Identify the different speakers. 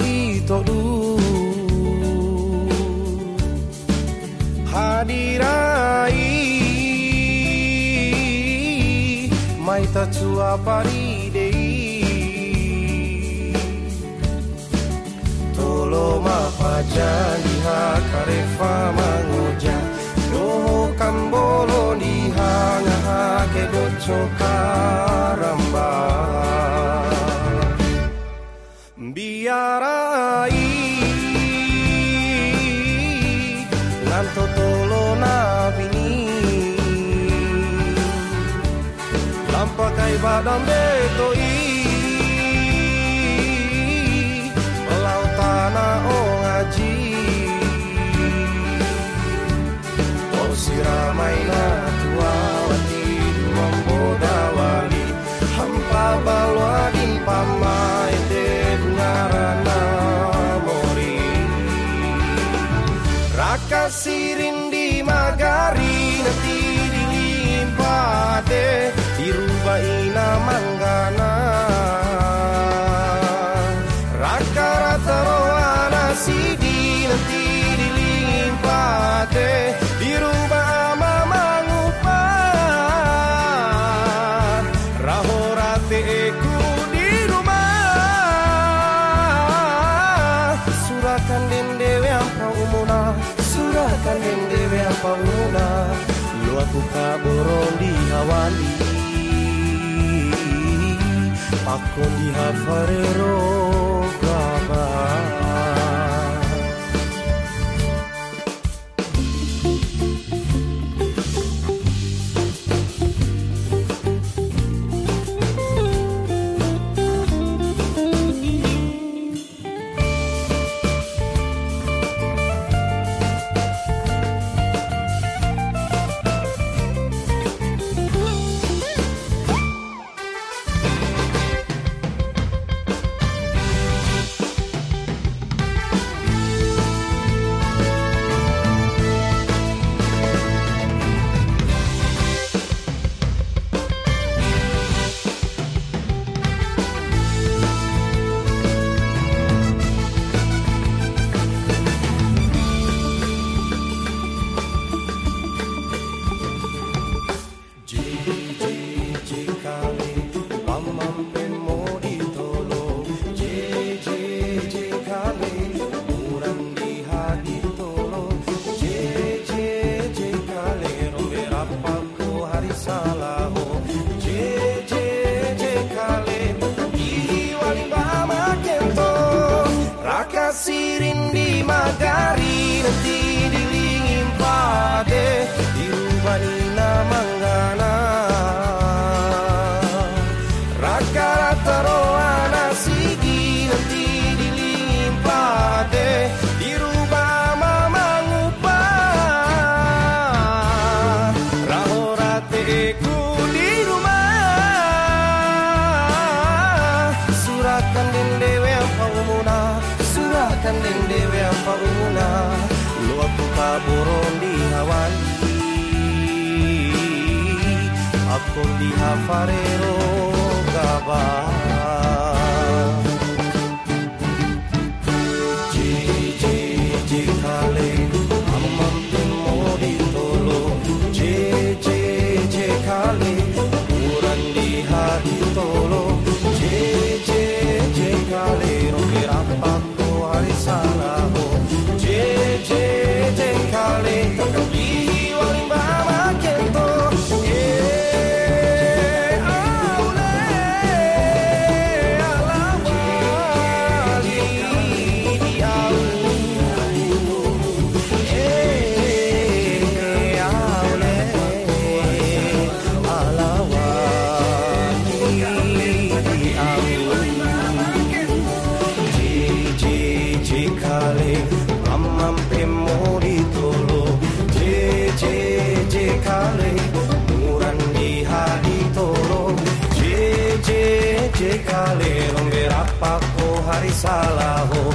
Speaker 1: di todu Hadirai. Mai tatua pari dei. Tolo mapajan diha karefa mangoja Doho kambolo diha ngaha ke gocho なんと灯籠並びにランパ海バランデと言い Sirin umuna Lu aku kaboron di hawali Pakon di hafarero Den dewe apa umuna Lu aku kaburon di hawali Aku di hafarero Jeje sala, oh.